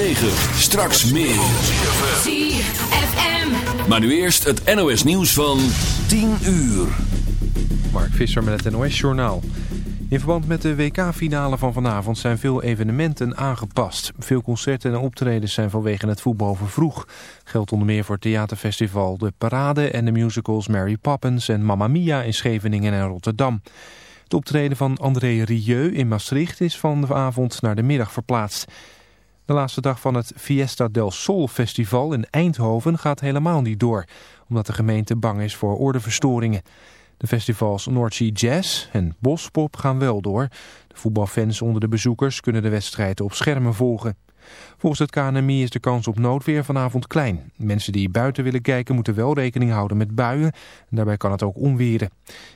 106.9. Straks meer. Maar nu eerst het NOS nieuws van 10 uur. Mark Visser met het NOS Journaal. In verband met de WK-finale van vanavond zijn veel evenementen aangepast. Veel concerten en optredens zijn vanwege het voetbal vervroeg. Geldt onder meer voor het theaterfestival De Parade en de musicals Mary Poppins en Mamma Mia in Scheveningen en Rotterdam. Het optreden van André Rieu in Maastricht is van de avond naar de middag verplaatst. De laatste dag van het Fiesta del Sol festival in Eindhoven gaat helemaal niet door, omdat de gemeente bang is voor ordeverstoringen. De festivals Noordsea Jazz en Bospop gaan wel door. De voetbalfans onder de bezoekers kunnen de wedstrijden op schermen volgen. Volgens het KNMI is de kans op noodweer vanavond klein. Mensen die buiten willen kijken moeten wel rekening houden met buien. Daarbij kan het ook onweren.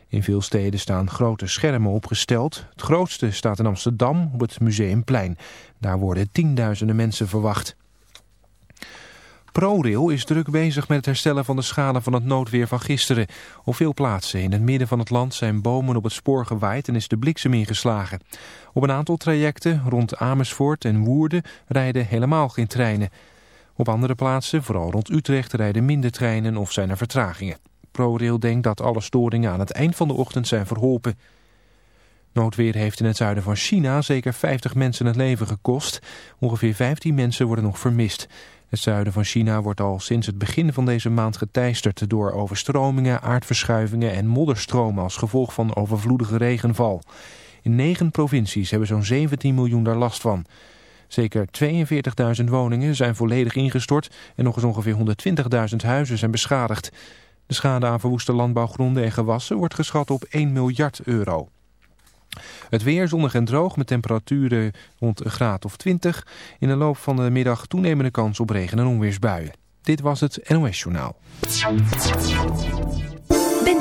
In veel steden staan grote schermen opgesteld. Het grootste staat in Amsterdam op het Museumplein. Daar worden tienduizenden mensen verwacht. ProRail is druk bezig met het herstellen van de schade van het noodweer van gisteren. Op veel plaatsen in het midden van het land zijn bomen op het spoor gewaaid en is de bliksem ingeslagen. Op een aantal trajecten rond Amersfoort en Woerden rijden helemaal geen treinen. Op andere plaatsen, vooral rond Utrecht, rijden minder treinen of zijn er vertragingen. ProRail denkt dat alle storingen aan het eind van de ochtend zijn verholpen. Noodweer heeft in het zuiden van China zeker 50 mensen het leven gekost. Ongeveer 15 mensen worden nog vermist. Het zuiden van China wordt al sinds het begin van deze maand geteisterd door overstromingen, aardverschuivingen en modderstromen als gevolg van overvloedige regenval. In negen provincies hebben zo'n 17 miljoen daar last van. Zeker 42.000 woningen zijn volledig ingestort en nog eens ongeveer 120.000 huizen zijn beschadigd. De schade aan verwoeste landbouwgronden en gewassen wordt geschat op 1 miljard euro. Het weer zonnig en droog met temperaturen rond een graad of 20. In de loop van de middag toenemende kans op regen- en onweersbuien. Dit was het NOS Journaal.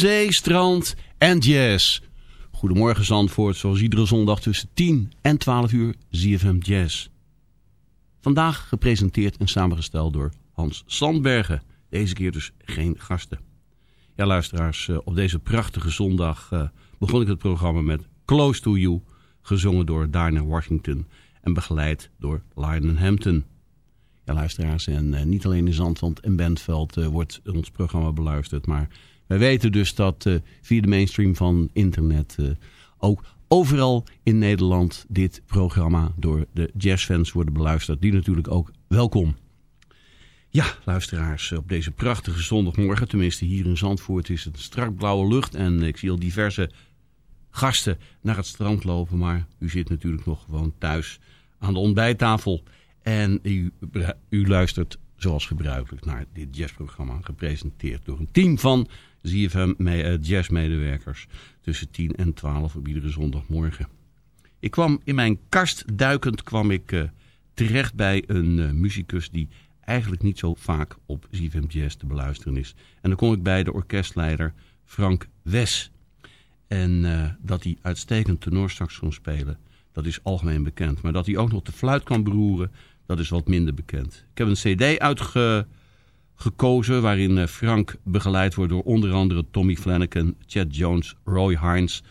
Zee, strand en jazz. Goedemorgen Zandvoort, zoals iedere zondag tussen 10 en 12 uur ZFM Jazz. Vandaag gepresenteerd en samengesteld door Hans Sandbergen. Deze keer dus geen gasten. Ja luisteraars, eh, op deze prachtige zondag eh, begon ik het programma met Close to You. Gezongen door Dinah Washington en begeleid door Lionel Hampton. Ja luisteraars, en eh, niet alleen in Zandvoort en Bentveld wordt ons programma beluisterd. Maar wij weten dus dat eh, via de mainstream van internet eh, ook overal in Nederland dit programma door de jazzfans wordt beluisterd. Die natuurlijk ook welkom. Ja, luisteraars, op deze prachtige zondagmorgen, tenminste hier in Zandvoort, is het strak blauwe lucht. En ik zie al diverse gasten naar het strand lopen. Maar u zit natuurlijk nog gewoon thuis aan de ontbijttafel. En u luistert zoals gebruikelijk naar dit jazzprogramma. Gepresenteerd door een team van ZFM eh, jazzmedewerkers. Tussen 10 en 12 op iedere zondagmorgen. Ik kwam in mijn kast duikend kwam ik eh, terecht bij een eh, muzikus die eigenlijk niet zo vaak op ZFM Jazz te beluisteren is. En dan kom ik bij de orkestleider Frank Wes. En dat hij uitstekend tenorsax kon spelen, dat is algemeen bekend. Maar dat hij ook nog de fluit kan beroeren, dat is wat minder bekend. Ik heb een cd gekozen... waarin eh, Frank begeleid wordt door onder andere Tommy Flanagan, Chad Jones, Roy Hines...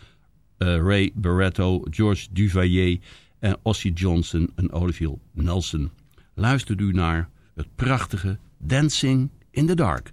Uh, Ray Barretto, George Duvalier en Ossie Johnson en Olivier Nelson. Luistert u naar het prachtige Dancing in the Dark.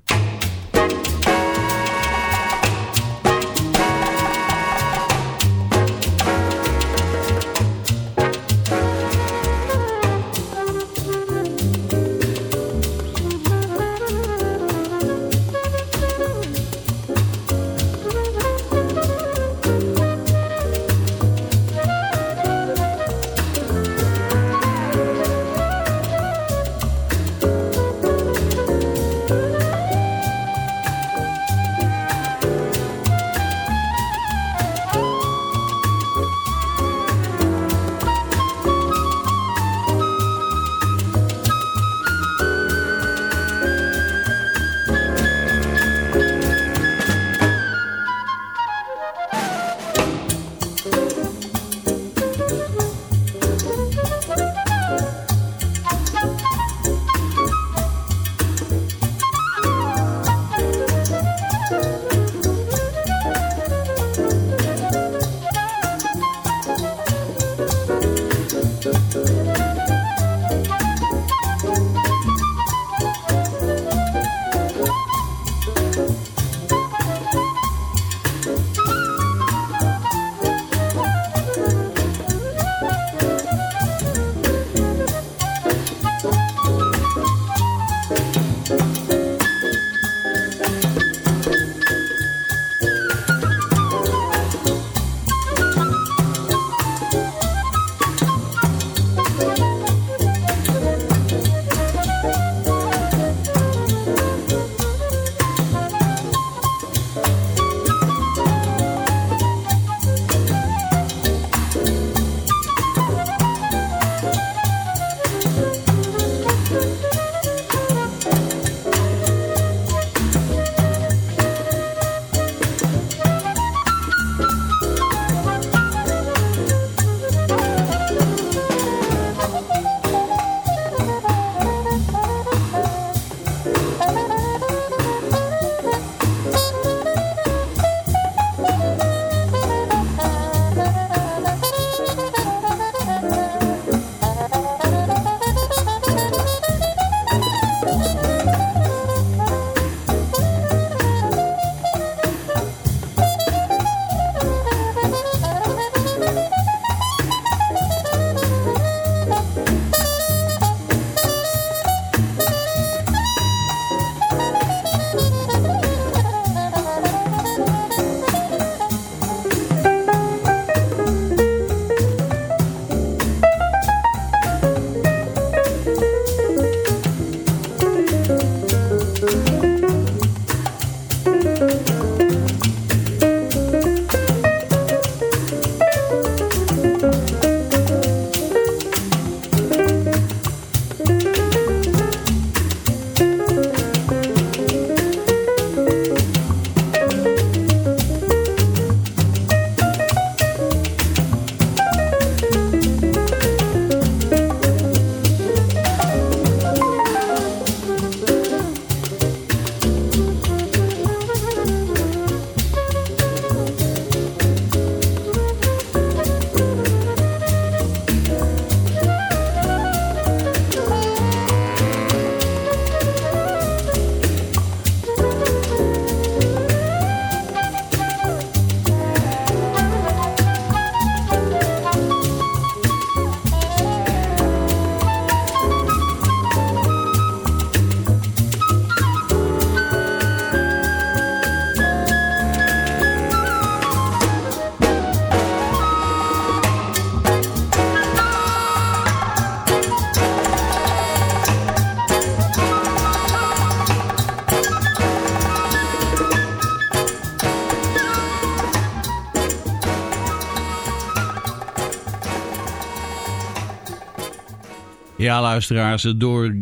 Ja, luisteraars, door,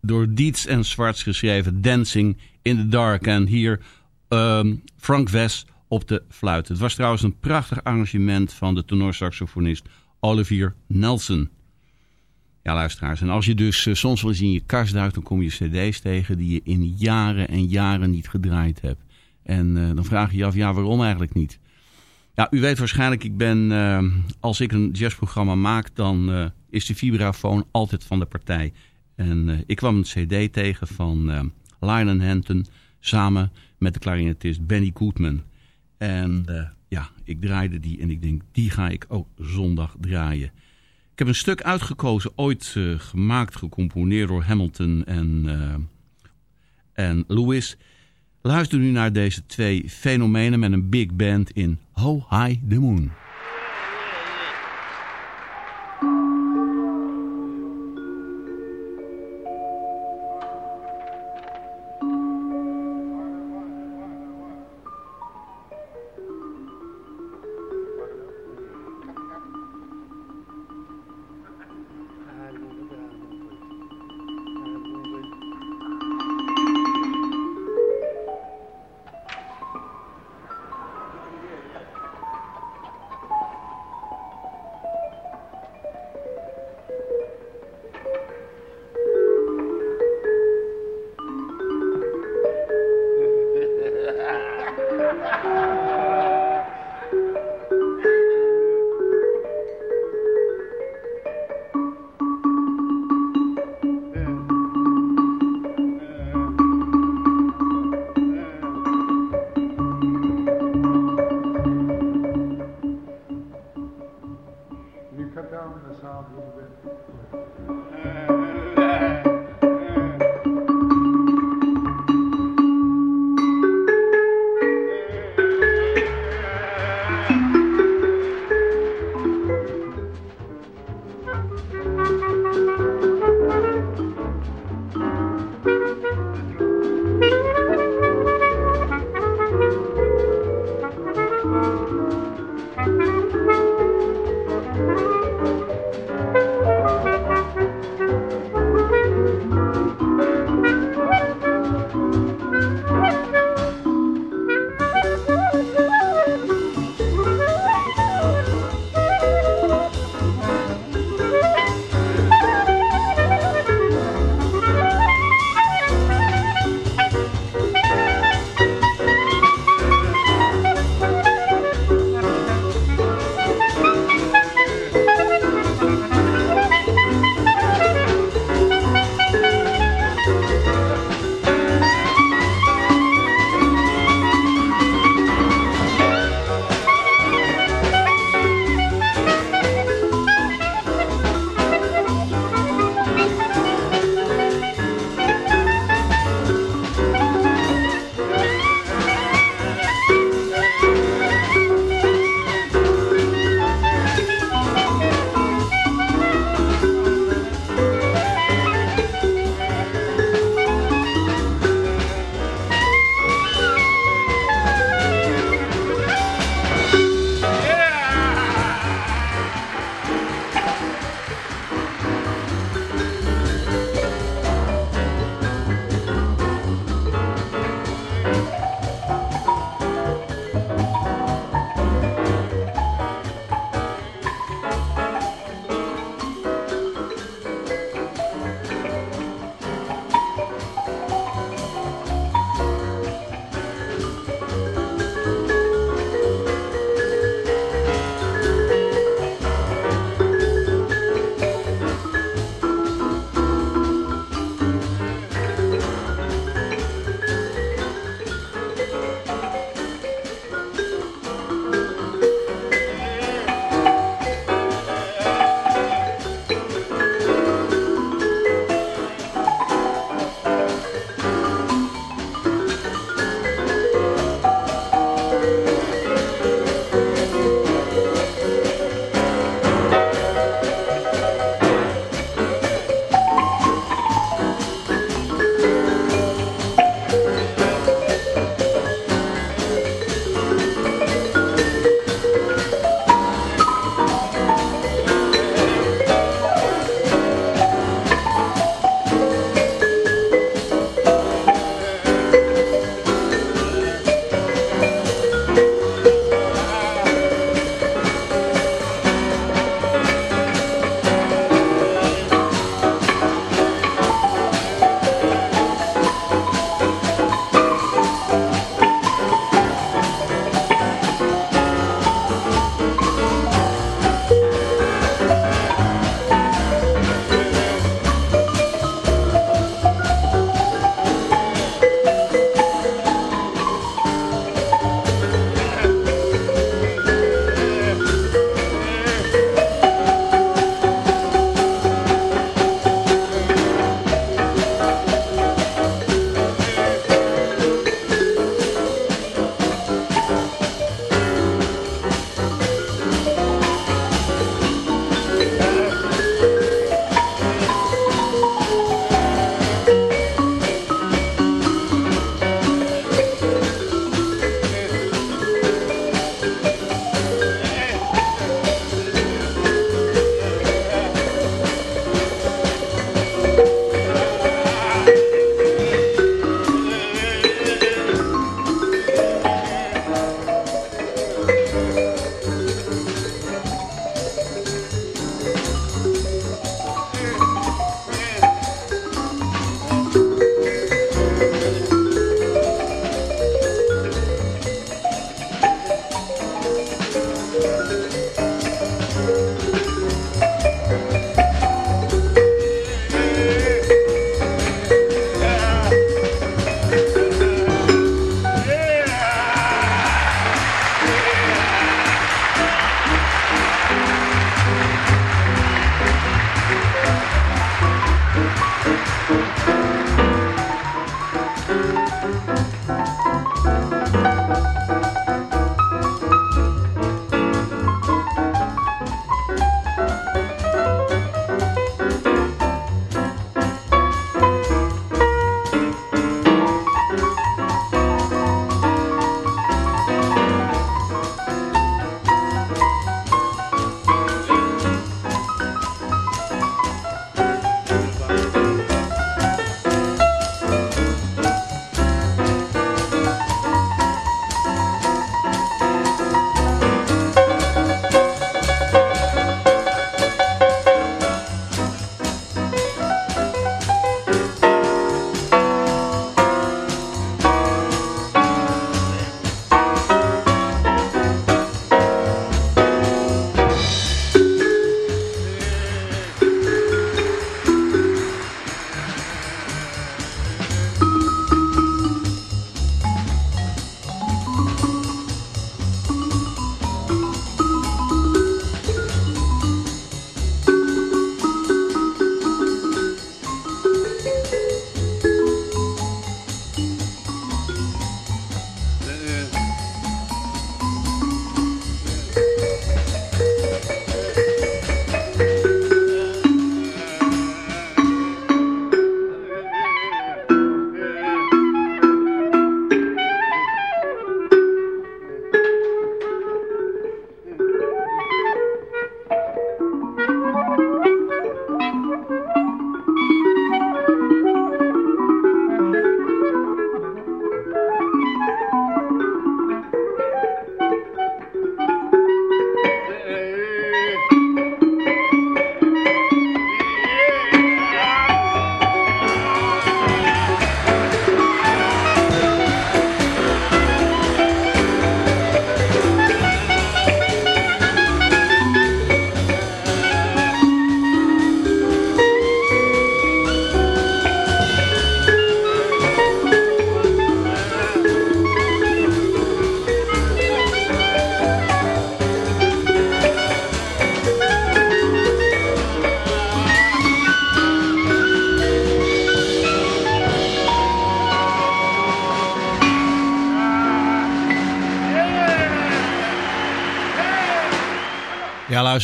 door Dietz en Zwarts geschreven Dancing in the Dark. En hier um, Frank West op de fluit. Het was trouwens een prachtig arrangement van de tenorsaxofonist Olivier Nelson. Ja, luisteraars. En als je dus uh, soms wel eens in je kast duikt, dan kom je cd's tegen die je in jaren en jaren niet gedraaid hebt. En uh, dan vraag je je af, ja, waarom eigenlijk niet? Ja, u weet waarschijnlijk, ik ben, uh, als ik een jazzprogramma maak, dan is de vibrafoon altijd van de partij. En ik kwam een cd tegen van Lionel Hampton samen met de klarinetist Benny Goodman. En ja, ik draaide die en ik denk, die ga ik ook zondag draaien. Ik heb een stuk uitgekozen, ooit uh, gemaakt, gecomponeerd door Hamilton en, uh, en Lewis. Luister nu naar deze twee fenomenen met een big band in Ho High the Moon.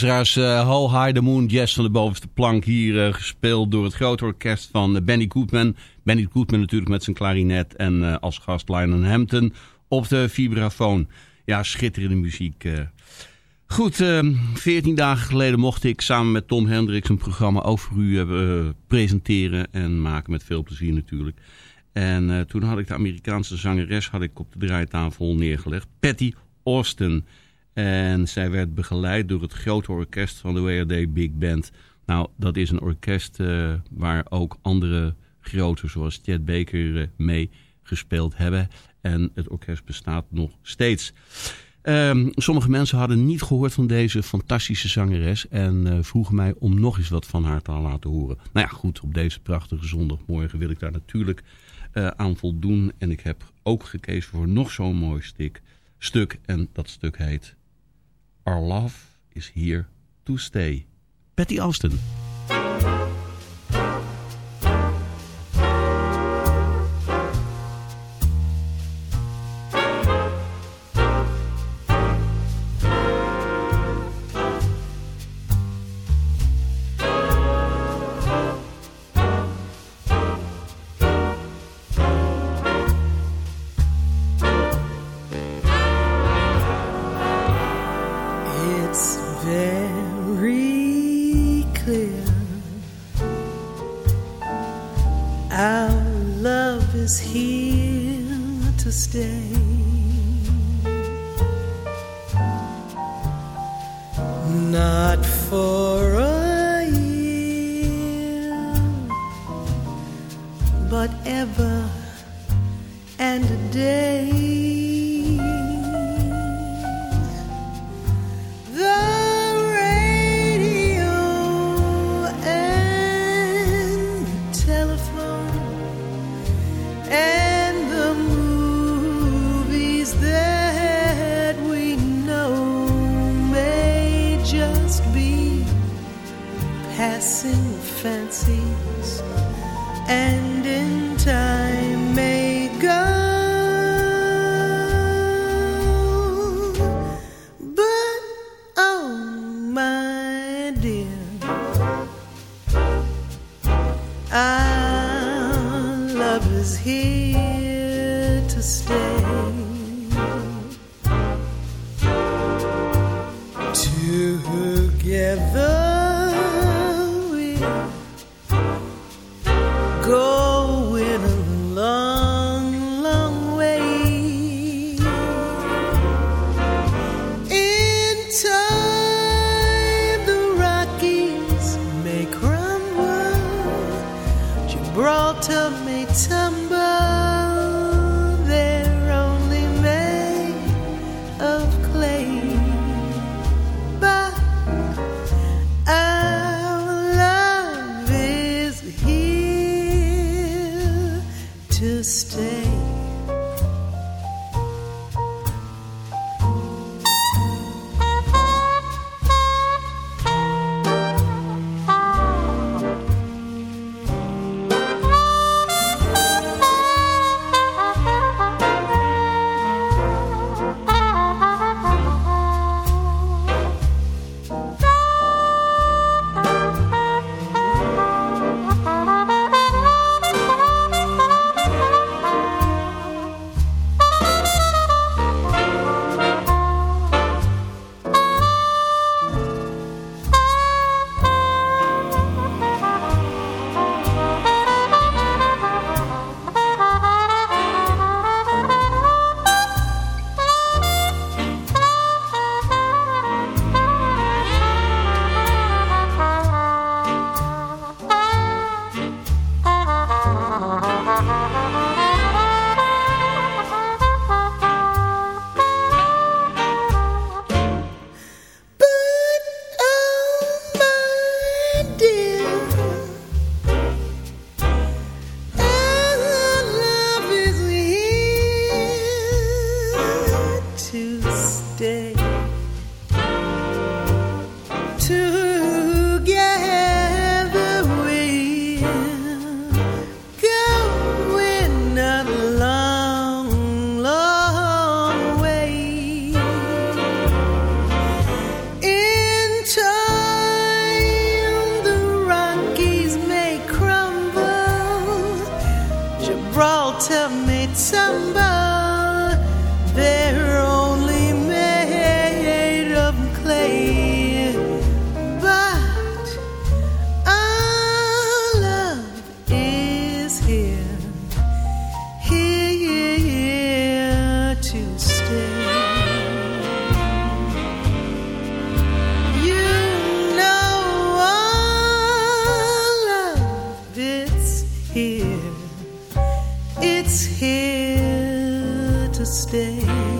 Luisteraars, uh, High the Moon, jazz van de bovenste plank. Hier uh, gespeeld door het grote orkest van uh, Benny Goodman. Benny Goodman natuurlijk met zijn klarinet en als gast Lionel Hampton op de vibrafoon. Ja, schitterende muziek. Goed, veertien dagen geleden mocht ik samen met Tom Hendricks een programma over u presenteren en maken met veel plezier natuurlijk. En toen had ik de Amerikaanse zangeres had ik op de draaitafel neergelegd, Patty Austin. En zij werd begeleid door het grote orkest van de WRD Big Band. Nou, dat is een orkest uh, waar ook andere grote zoals Chet Baker uh, mee gespeeld hebben. En het orkest bestaat nog steeds. Um, sommige mensen hadden niet gehoord van deze fantastische zangeres en uh, vroegen mij om nog eens wat van haar te laten horen. Nou ja, goed, op deze prachtige zondagmorgen wil ik daar natuurlijk aan voldoen. En ik heb ook gekezen voor nog zo'n mooi stuk, stuk en dat stuk heet Our love is here to stay. Patty Austin. jeito. Stay.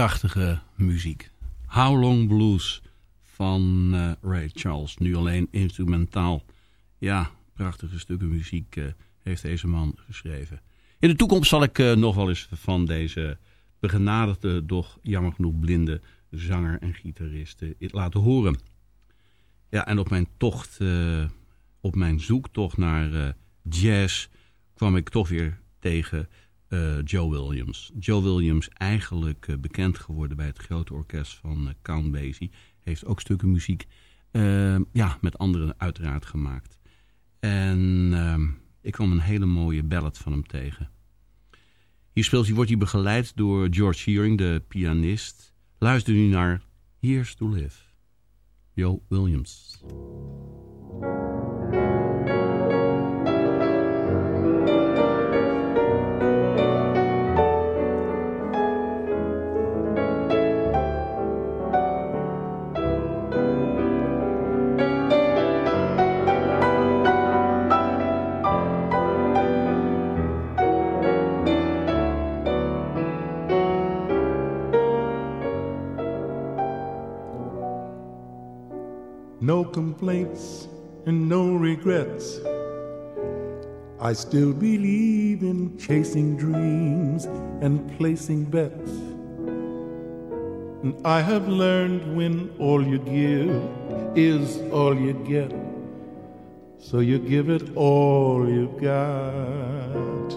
Prachtige muziek. How Long Blues van uh, Ray Charles. Nu alleen instrumentaal. Ja, prachtige stukken muziek uh, heeft deze man geschreven. In de toekomst zal ik uh, nog wel eens van deze begenadigde, doch jammer genoeg blinde zanger en gitarist laten horen. Ja, en op mijn tocht, op mijn zoektocht naar jazz kwam ik toch weer tegen uh, Joe Williams. Joe Williams, eigenlijk uh, bekend geworden bij het grote orkest van uh, Count Basie. Heeft ook stukken muziek ja, met anderen uiteraard gemaakt. En ehm, ik kwam een hele mooie ballad van hem tegen. Hier speelt hij, wordt hij begeleid door George Shearing, de pianist. Luister nu naar Here's to Live. Joe Williams. No complaints and no regrets. I still believe in chasing dreams and placing bets. And I have learned when all you give is all you get. So you give it all you've got.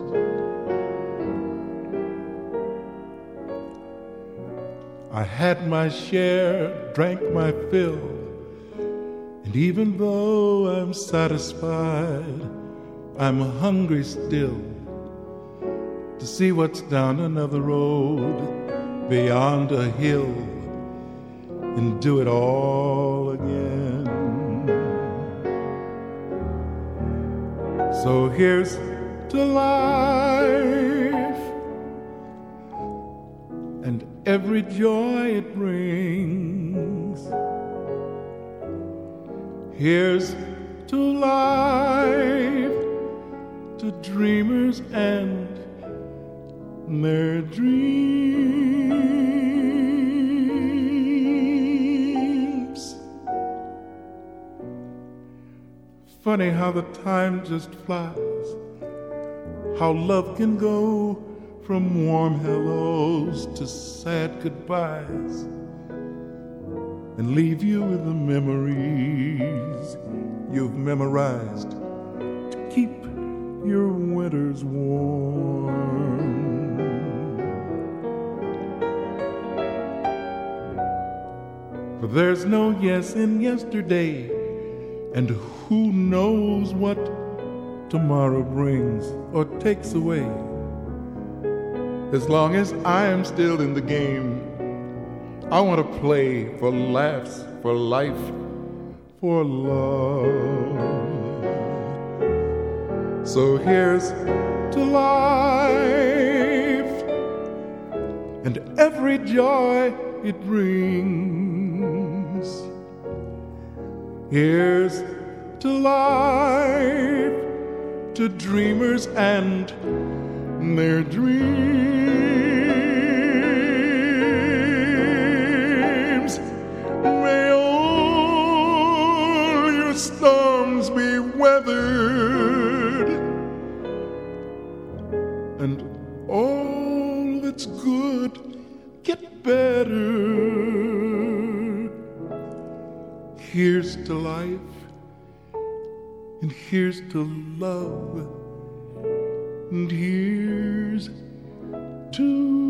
I had my share, drank my fill and even though I'm satisfied, I'm hungry still to see what's down another road beyond a hill and do it all again. So here's to life and every joy it brings Here's to life, to dreamers and their dreams. Funny how the time just flies, how love can go from warm hellos to sad goodbyes and leave you with the memories you've memorized to keep your winters warm. For there's no yes in yesterday, and who knows what tomorrow brings or takes away. As long as I am still in the game, I want to play for laughs, for life, for love. So here's to life and every joy it brings. Here's to life, to dreamers and their dreams. Weathered, and all that's good get better. Here's to life, and here's to love, and here's to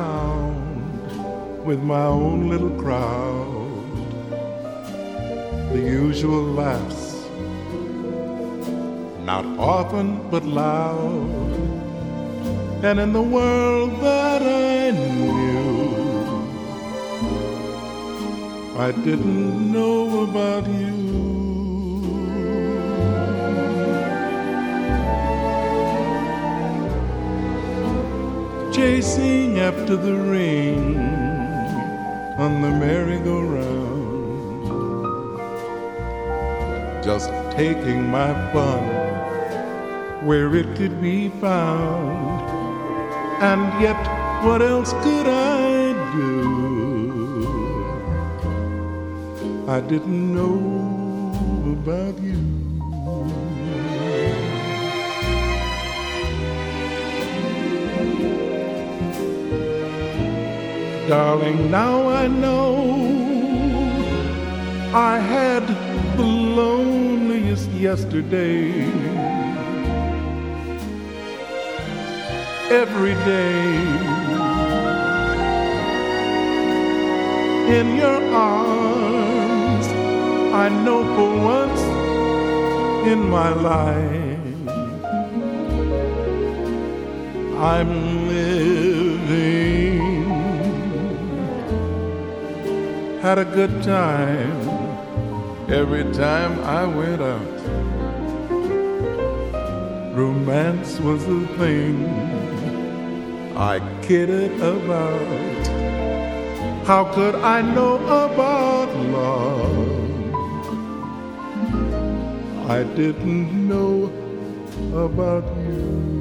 around with my own little crowd. The usual laughs, not often but loud. And in the world that I knew, I didn't know about you. Chasing after the rain on the merry-go-round, just taking my fun where it could be found. And yet, what else could I do? I didn't know about you. Darling, now I know I had the loneliest yesterday. Every day in your arms, I know for once in my life I'm had a good time every time I went out. Romance was the thing I kidded about. How could I know about love? I didn't know about you.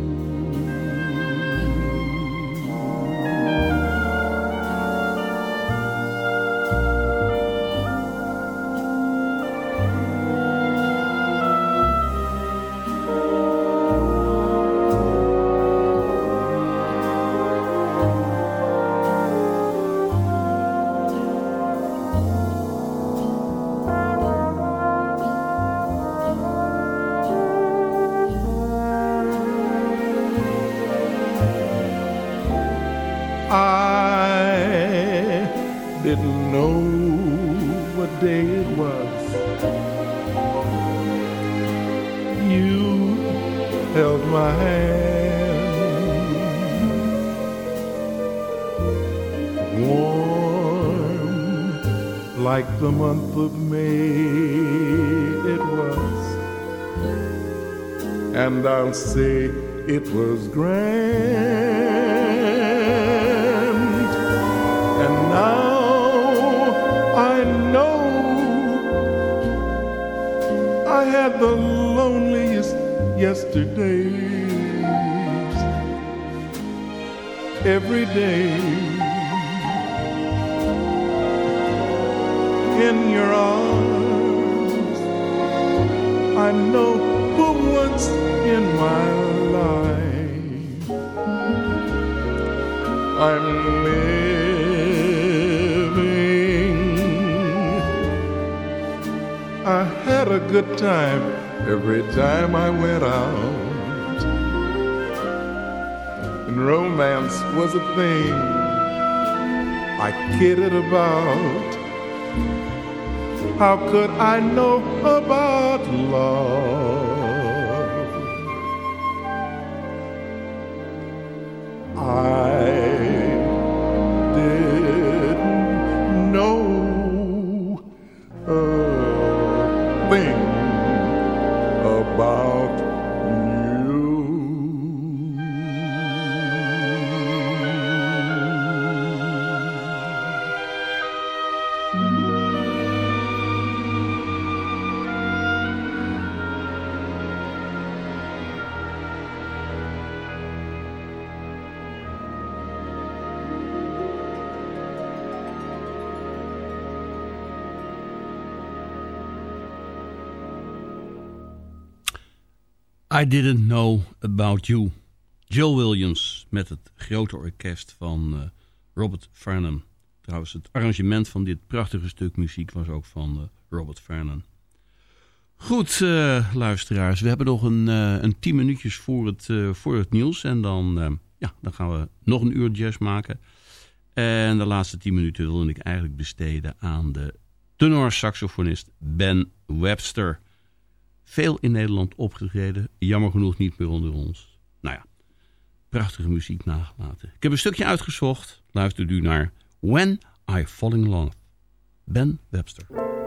Good time every time I went out. And romance was a thing I kidded about how could I know about love? I I Didn't Know About You. Jill Williams met het grote orkest van uh, Robert Farnham. Trouwens, het arrangement van dit prachtige stuk muziek was ook van uh, Robert Farnham. Goed, uh, luisteraars. We hebben nog een, een tien minuutjes voor het, voor het nieuws. En dan ja, dan gaan we nog een uur jazz maken. En de laatste tien minuten wilde ik eigenlijk besteden aan de tenor-saxofonist Ben Webster. Veel in Nederland opgetreden, jammer genoeg niet meer onder ons. Nou ja, prachtige muziek nagelaten. Ik heb een stukje uitgezocht, luistert u naar When I Fall in Love. Ben Webster.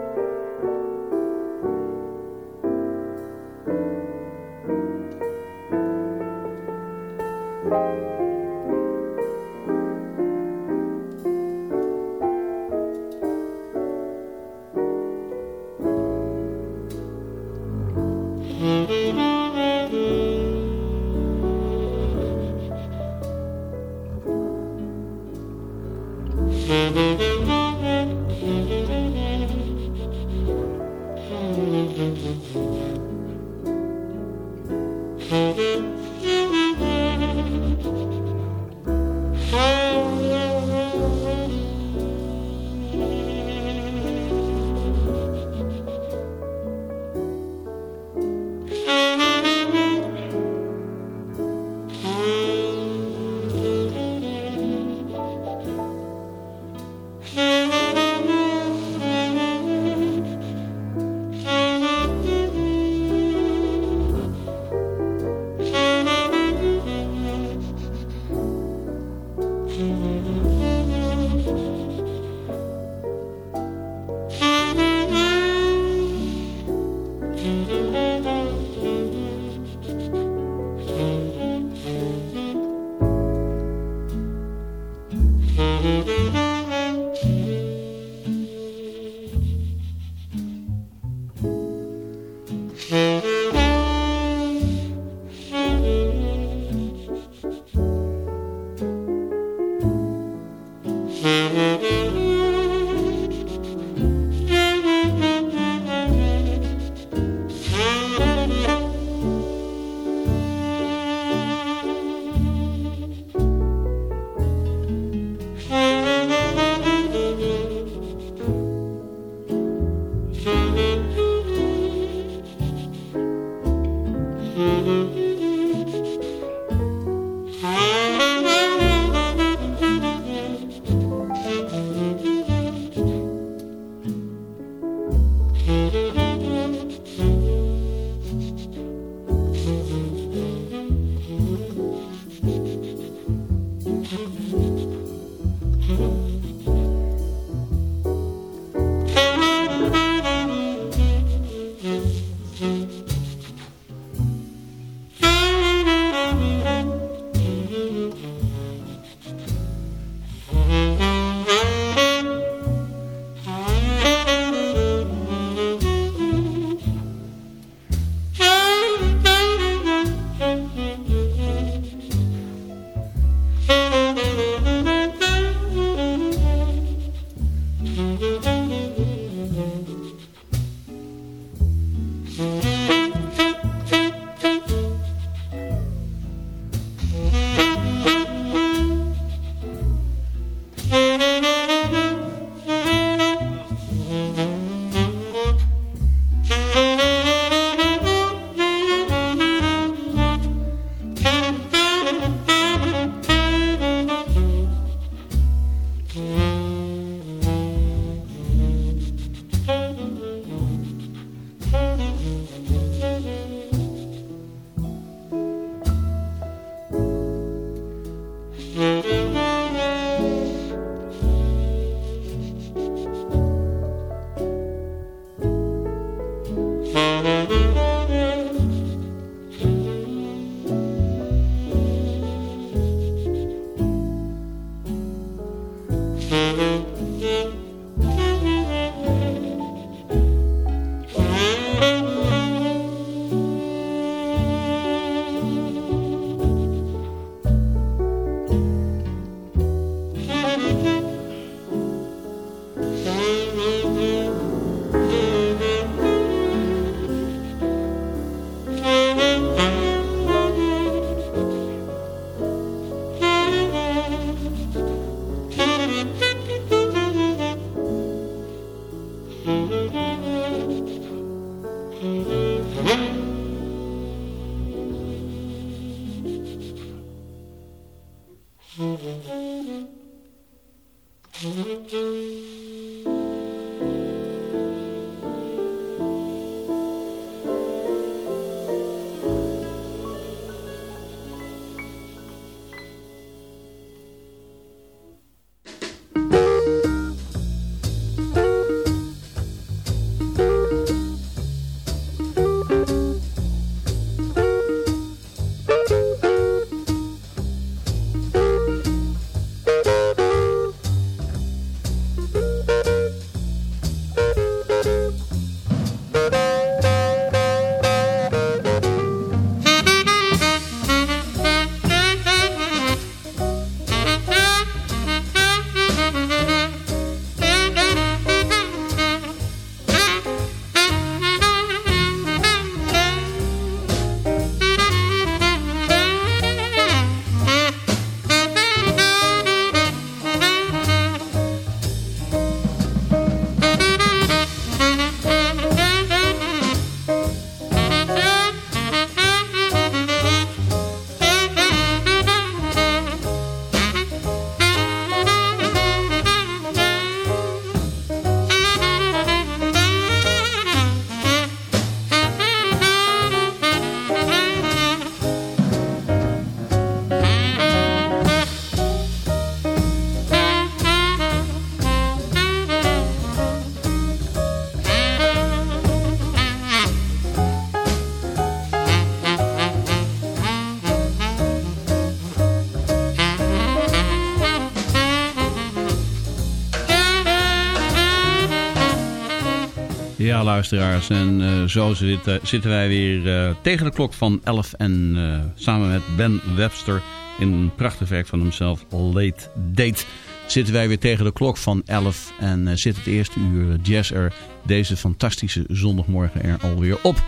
Luisteraars. En uh, zo zitten, zitten wij weer uh, tegen de klok van 11. En samen met Ben Webster in een prachtig werk van hemzelf, Late Date, zitten wij weer tegen de klok van 11. En zit het eerste uur jazz er deze fantastische zondagmorgen er alweer op.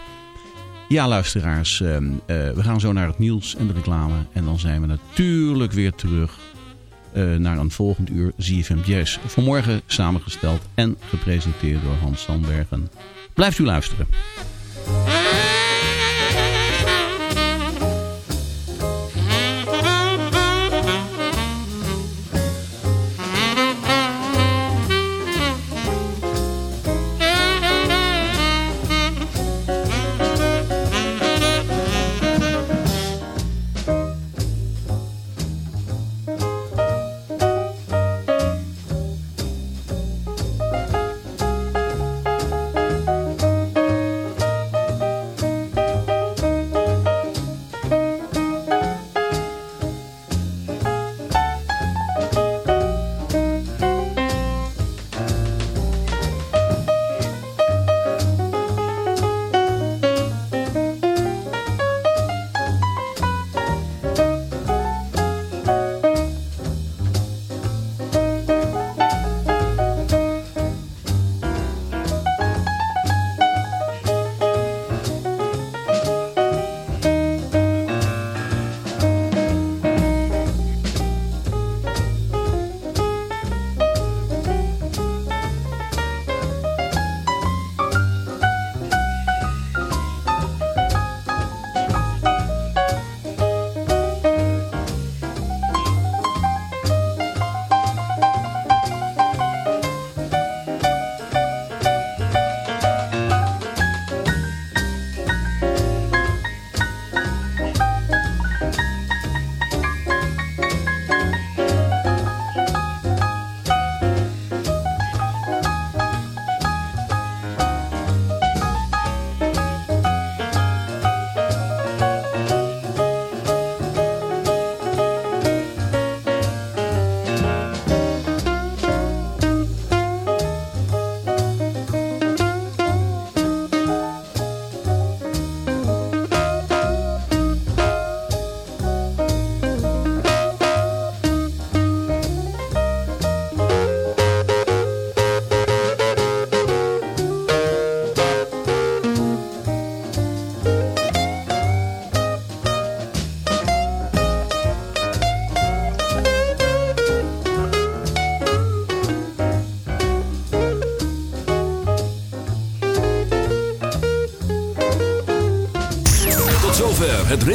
Ja, luisteraars. we gaan zo naar het nieuws en de reclame. En dan zijn we natuurlijk weer terug uh, naar een volgend uur ZFM Jazz. Vanmorgen samengesteld en gepresenteerd door Hans Sandbergen. Blijft u luisteren.